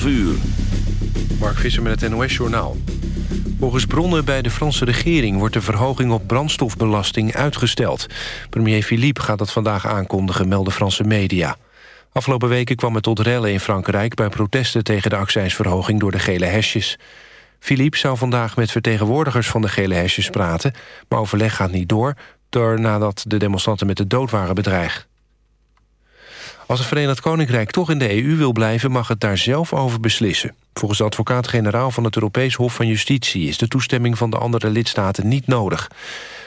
12 uur. Mark Visser met het NOS-journaal. Volgens bronnen bij de Franse regering wordt de verhoging op brandstofbelasting uitgesteld. Premier Philippe gaat dat vandaag aankondigen, melden Franse media. Afgelopen weken kwam het tot rellen in Frankrijk... bij protesten tegen de accijnsverhoging door de gele hesjes. Philippe zou vandaag met vertegenwoordigers van de gele hesjes praten... maar overleg gaat niet door, door nadat de demonstranten met de dood waren bedreigd. Als het Verenigd Koninkrijk toch in de EU wil blijven... mag het daar zelf over beslissen. Volgens de advocaat-generaal van het Europees Hof van Justitie... is de toestemming van de andere lidstaten niet nodig.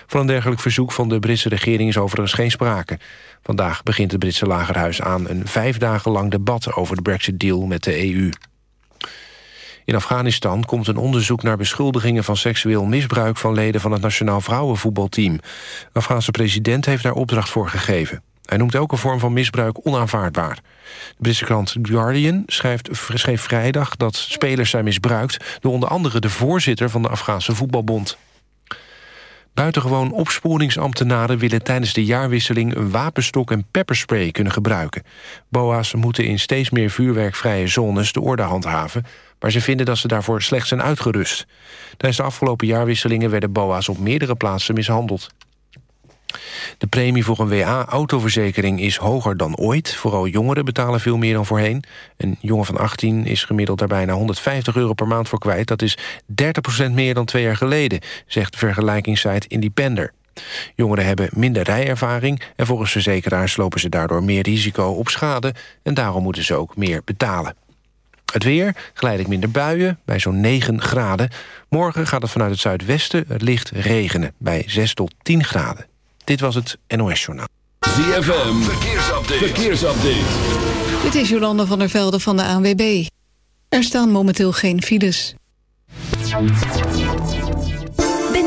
Van een dergelijk verzoek van de Britse regering is overigens geen sprake. Vandaag begint het Britse lagerhuis aan een vijf dagen lang debat... over de Brexit-deal met de EU. In Afghanistan komt een onderzoek naar beschuldigingen van seksueel misbruik van leden van het Nationaal Vrouwenvoetbalteam. De Afghaanse president heeft daar opdracht voor gegeven. Hij noemt elke vorm van misbruik onaanvaardbaar. De Britse krant Guardian schrijft, schreef vrijdag dat spelers zijn misbruikt... door onder andere de voorzitter van de Afghaanse voetbalbond. Buitengewoon opsporingsambtenaren willen tijdens de jaarwisseling... een wapenstok en pepperspray kunnen gebruiken. BOA's moeten in steeds meer vuurwerkvrije zones de orde handhaven... maar ze vinden dat ze daarvoor slecht zijn uitgerust. Tijdens de afgelopen jaarwisselingen werden BOA's op meerdere plaatsen mishandeld. De premie voor een WA-autoverzekering is hoger dan ooit. Vooral jongeren betalen veel meer dan voorheen. Een jongen van 18 is gemiddeld daar bijna 150 euro per maand voor kwijt. Dat is 30% meer dan twee jaar geleden, zegt de vergelijkingssite Independer. Jongeren hebben minder rijervaring en volgens verzekeraars lopen ze daardoor meer risico op schade en daarom moeten ze ook meer betalen. Het weer, geleidelijk minder buien, bij zo'n 9 graden. Morgen gaat het vanuit het zuidwesten licht regenen, bij 6 tot 10 graden. Dit was het NOS Journaal. ZFM, verkeersupdate. verkeersupdate. Dit is Jolanda van der Velde van de ANWB. Er staan momenteel geen files.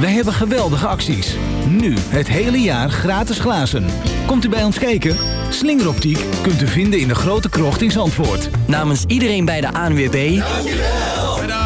Wij hebben geweldige acties. Nu het hele jaar gratis glazen. Komt u bij ons kijken? Slingeroptiek kunt u vinden in de grote krocht in Zandvoort. Namens iedereen bij de ANWB... Bedankt.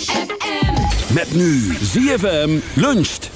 Met nu ZFM luncht.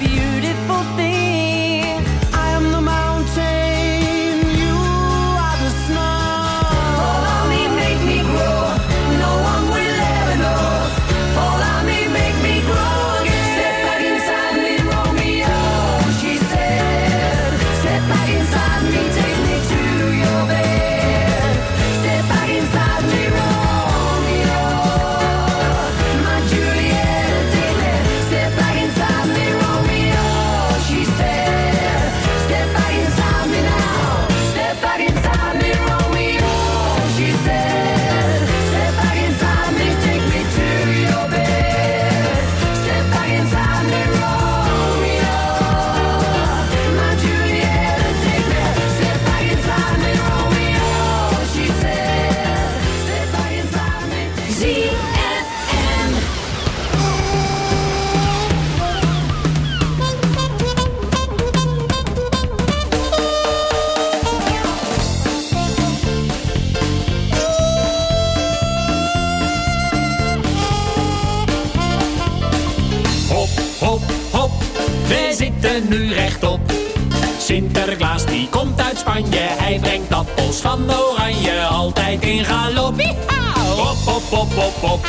with you. Spanje, hij brengt appels van oranje, altijd in galop. Hop, hop, hop, hop, hop.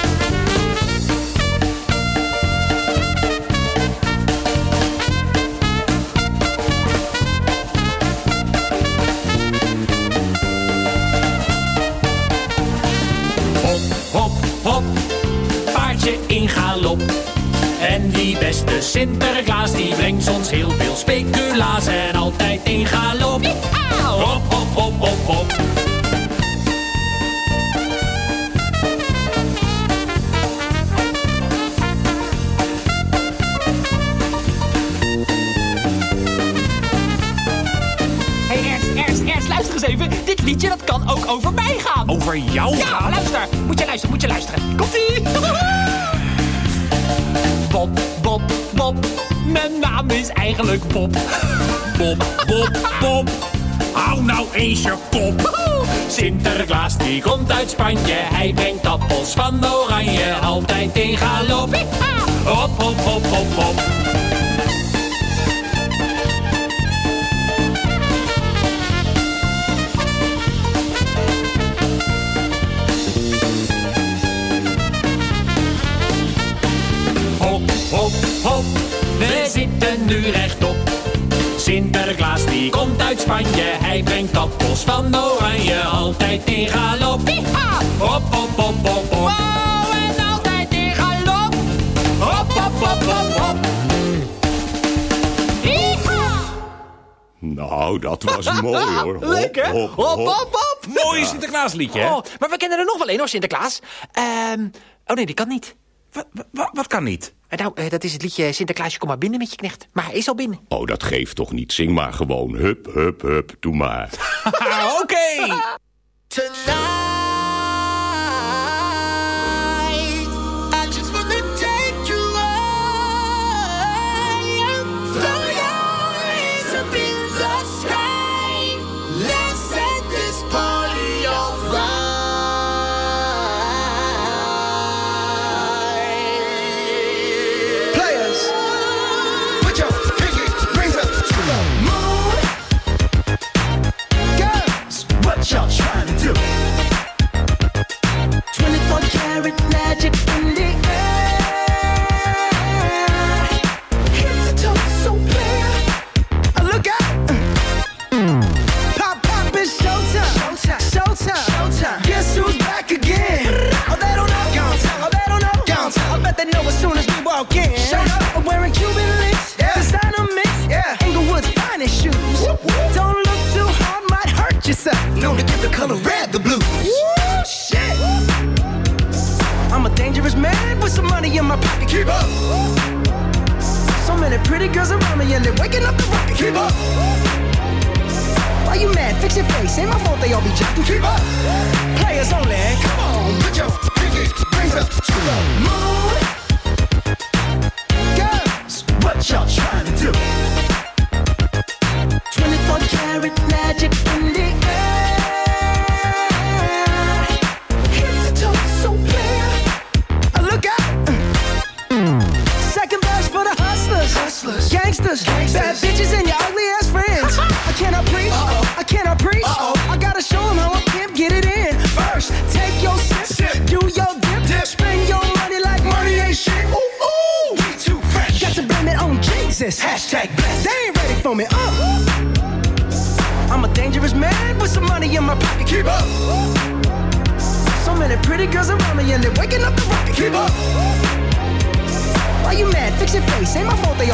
Hop, hop, hop, paardje in galop. En die beste Sinterklaas, die brengt ons heel veel speculaas en altijd liedje dat kan ook over mij gaan. Over jou Ja, gaan? luister. Moet je luisteren, moet je luisteren. Komt-ie. Bob, Bob, Bob. Mijn naam is eigenlijk Bob. Bob, Bob, Bob. Hou nou eens je kop. Sinterklaas die komt uit Spanje. Hij brengt appels van oranje. Altijd in galop. Hop, hop, hop, hop, hop. Hop, hop. We zitten nu rechtop. Sinterklaas die komt uit Spanje. Hij brengt appels van oranje. Altijd in galop. Hop, hop, hop, hop, hop. Wow, en altijd in galop. Hop, hop, hop, hop, hop. Nou, dat was mooi hoor. Hop, Lekker. hop, Hop, hop. hop, hop. Mooi Sinterklaasliedje, hè? Oh, maar we kennen er nog wel één hoor, Sinterklaas. Ehm, oh nee, die kan niet. Wat, wat, wat kan niet? Eh, Nou, eh, dat is het liedje Sinterklaasje, kom maar binnen met je knecht. Maar hij is al binnen. Oh, dat geeft toch niet. Zing maar gewoon. Hup, hup, hup. Doe maar. Oké. I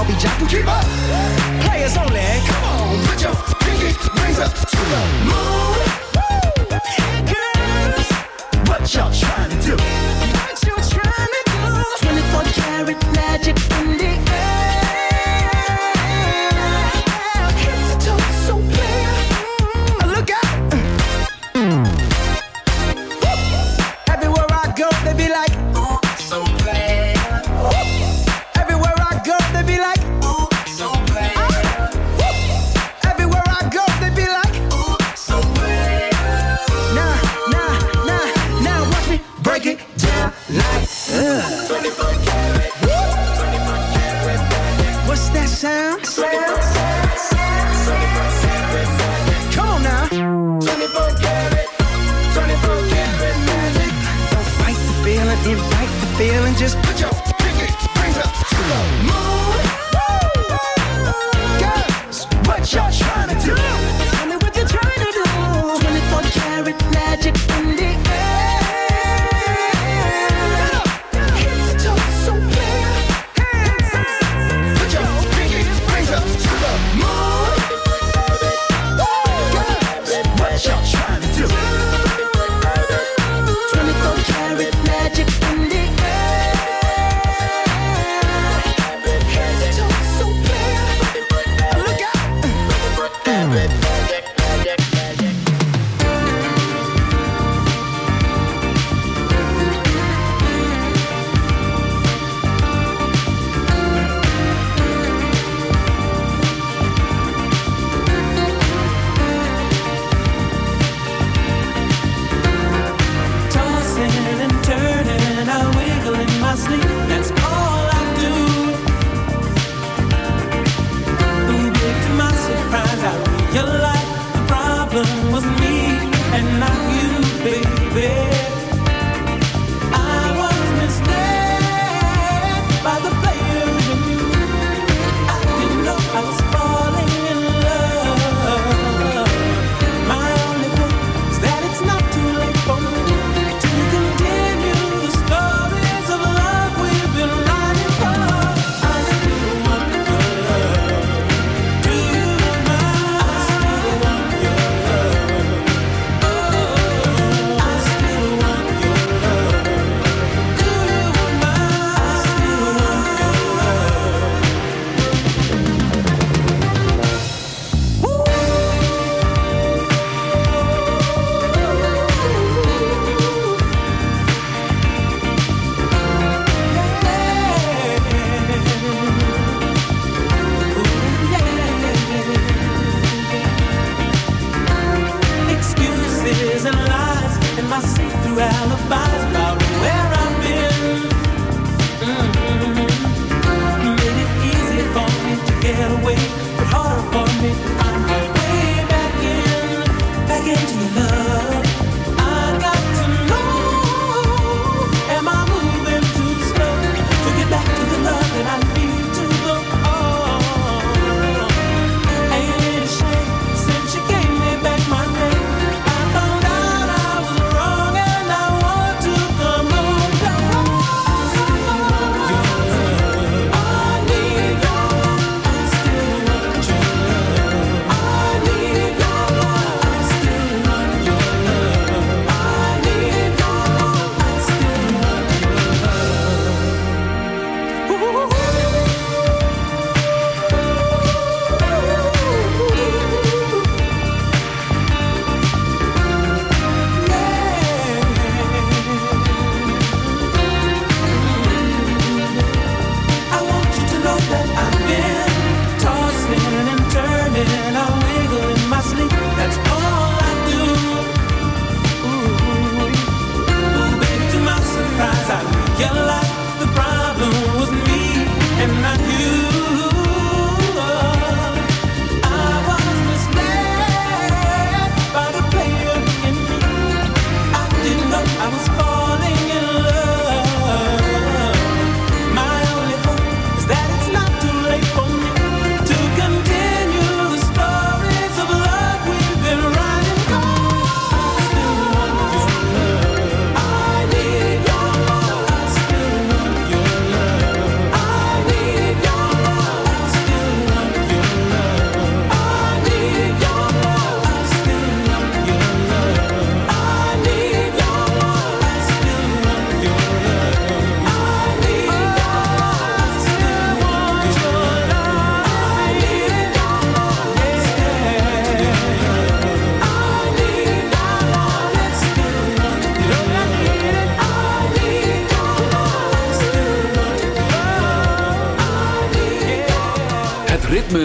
I'll be jacked to keep up. Players only. Come on, put your pinky rings up to the moon. Hey girls, what y'all trying to do? What you trying to do? 24 karat magic in the air.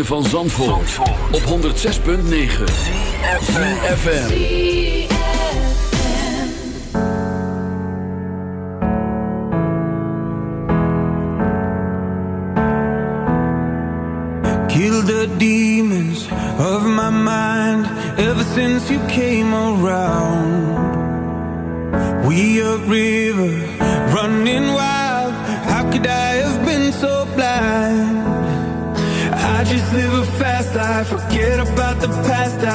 Van Zandvoort, op 106.9 FM. Kill the demons of my mind ever since you came around. We a river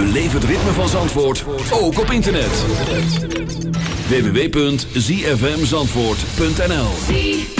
Beleef het ritme van Zandvoort, ook op internet. www.zfmzandvoort.nl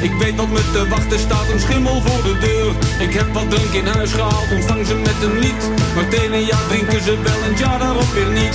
Ik weet wat me te wachten staat, een schimmel voor de deur. Ik heb wat drink in huis gehaald, ontvang ze met een lied. Maar het ja jaar drinken ze wel een jaar daarop weer niet.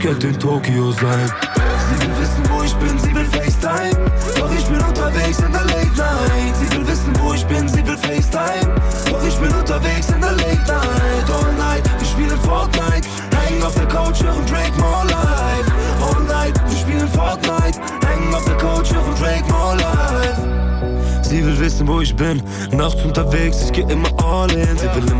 Könnte in Tokio sein. Sie will wissen, wo ich bin, sie will FaceTime. Doch ich bin unterwegs in der Late Night. Sie will wissen, wo ich bin, sie will FaceTime. Doch ich bin unterwegs in der Late Night. All night, wir spielen Fortnite. Hängen auf der Couch, hören Drake More Life. All night, wir spielen Fortnite. Hängen auf der Couch, hören Drake More Life. Sie will wissen, wo ich bin. Nachts unterwegs, ich geh immer all in. Sie will immer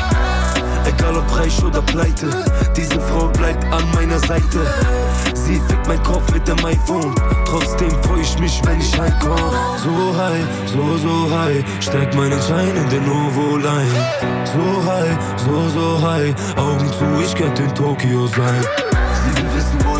Egal ob reich oder pleite, diese Frau bleibt an meiner Seite. Sie fickt mein Kopf mit dem iPhone. Trotzdem freu ich mich, wenn ich heimkomm. So high, so, so high, steck meinen Schein in den Ovo-Line. So high, so, so high, Augen zu, ich könnte in Tokio sein. Sie will wissen,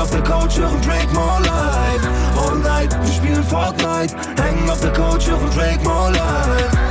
Auf der Couch, hören Drake More Life. All night, wir spielen Fortnite. Hängen auf der Couch, hören Drake More Life.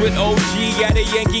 With OG at a Yankee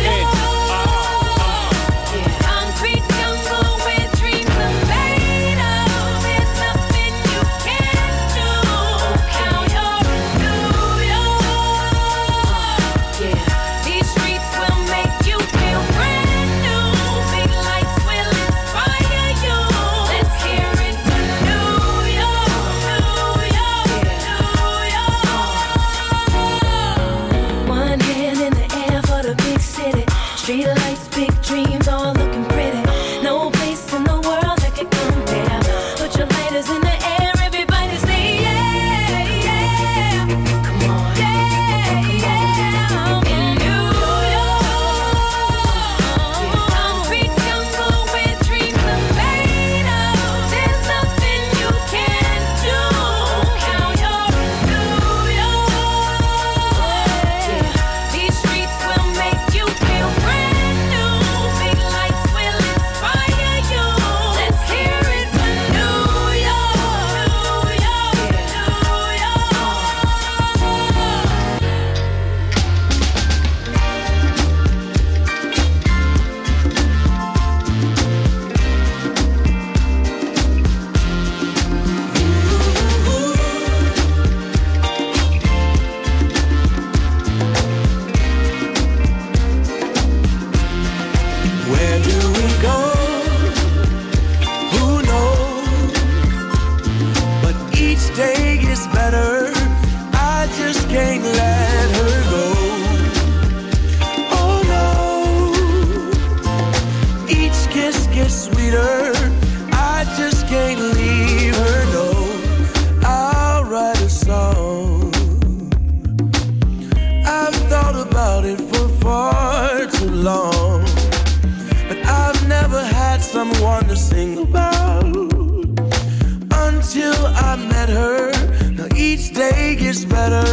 I met her. Now each day gets better.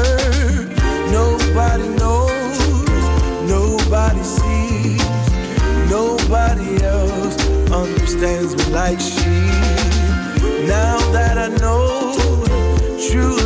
Nobody knows, nobody sees, nobody else understands me like she. Now that I know true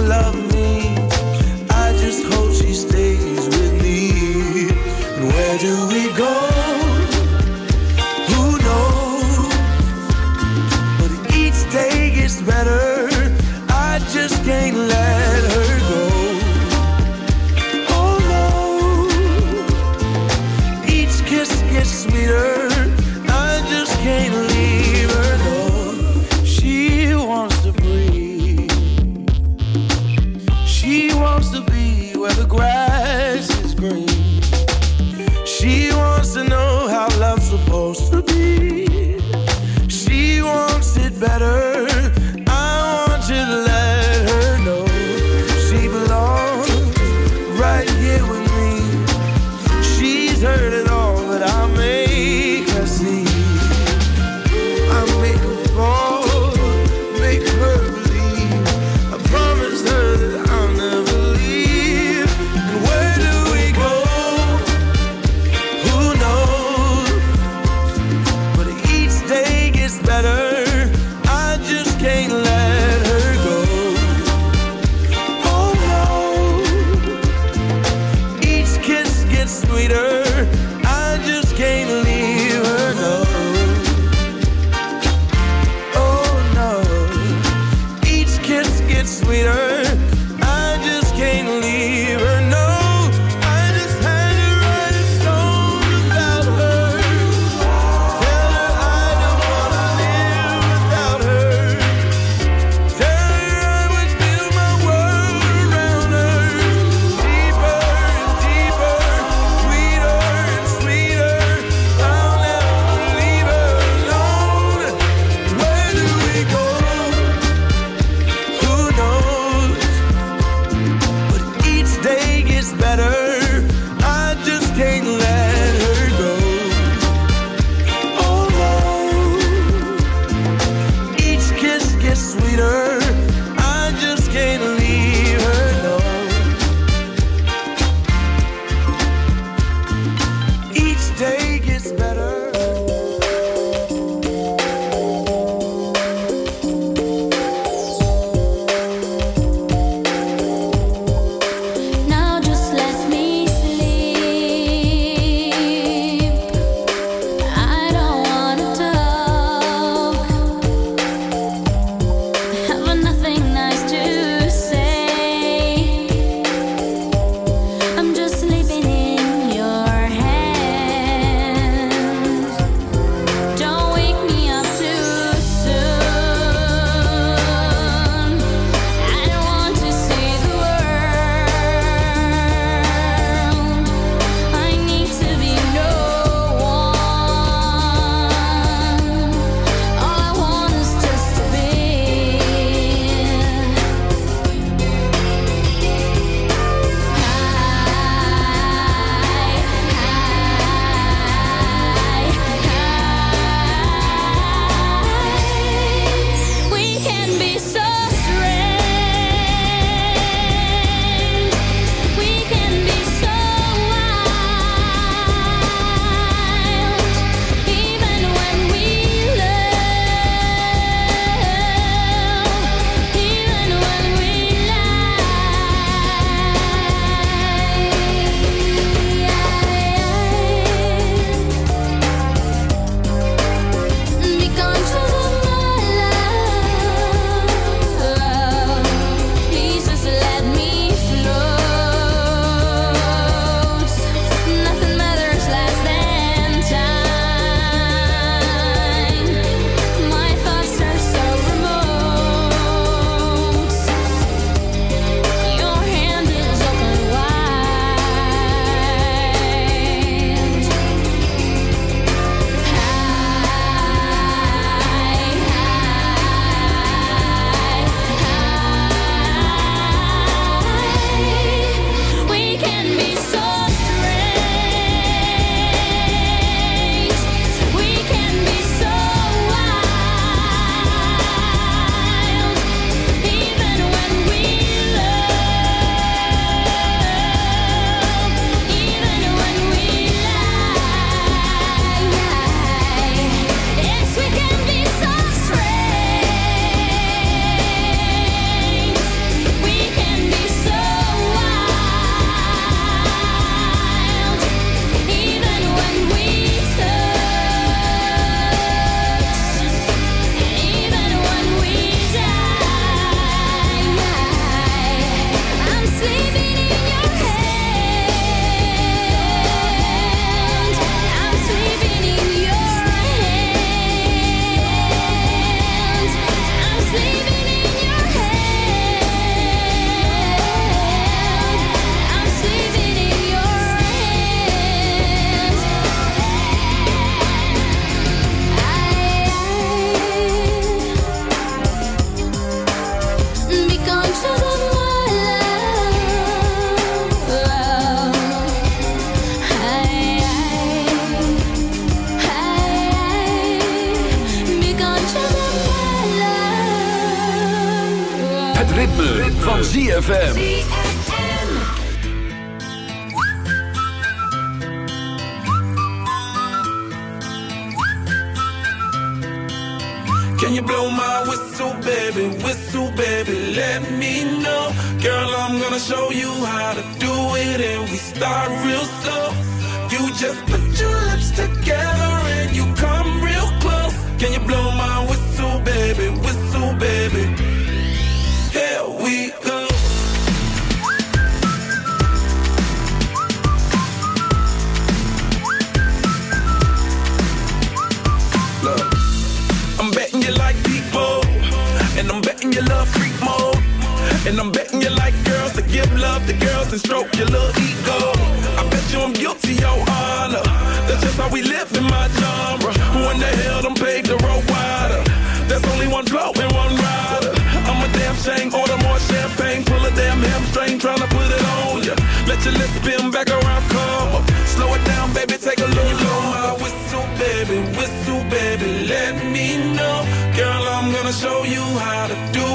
do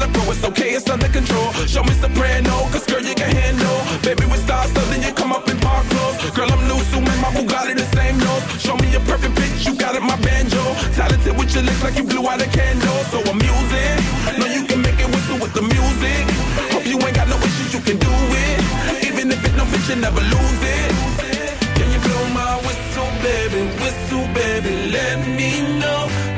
not a pro, it's okay, it's under control. Show me soprano, cause girl you can handle. Baby with stars, so then you come up in park clothes. Girl I'm new, so my Bugatti the same nose. Show me a perfect pitch, you got it, my banjo. Talented with your lips like you blew out a candle. So I'm using, know you can make it whistle with the music. Hope you ain't got no issues, you can do it. Even if it no bitch, you never lose it. Can you blow my whistle, baby? Whistle, baby, let me know.